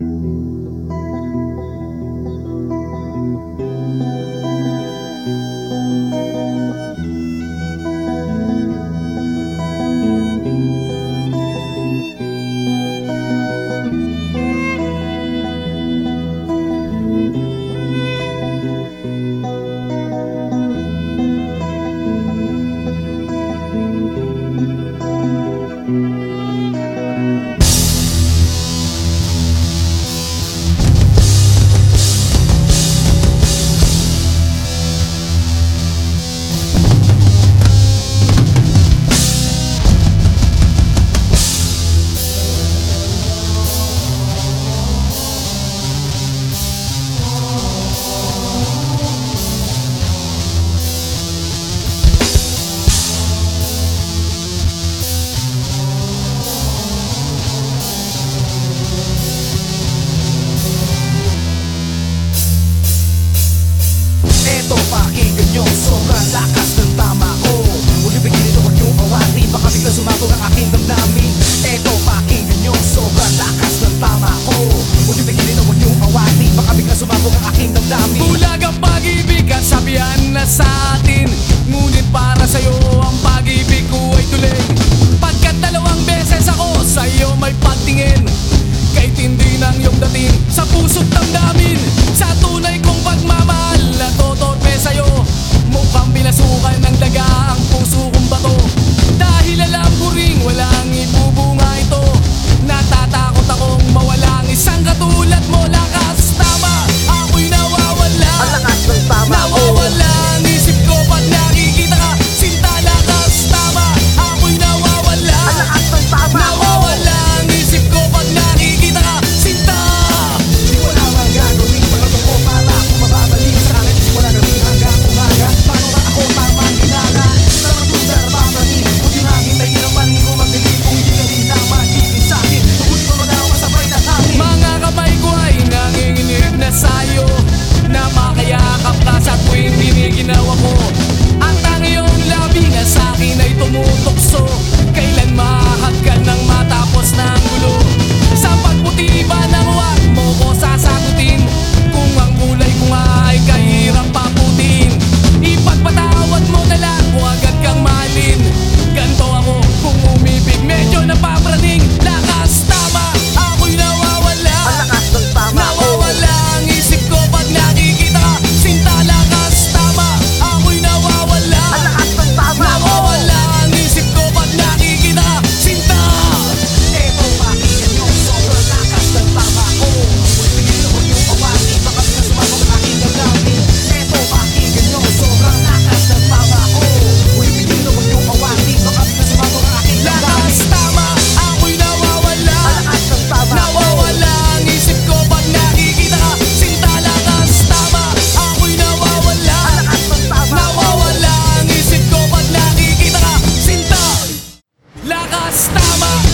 Mm-hmm. Kahit hindi ng iyong dating Sa puso't damdamin mama.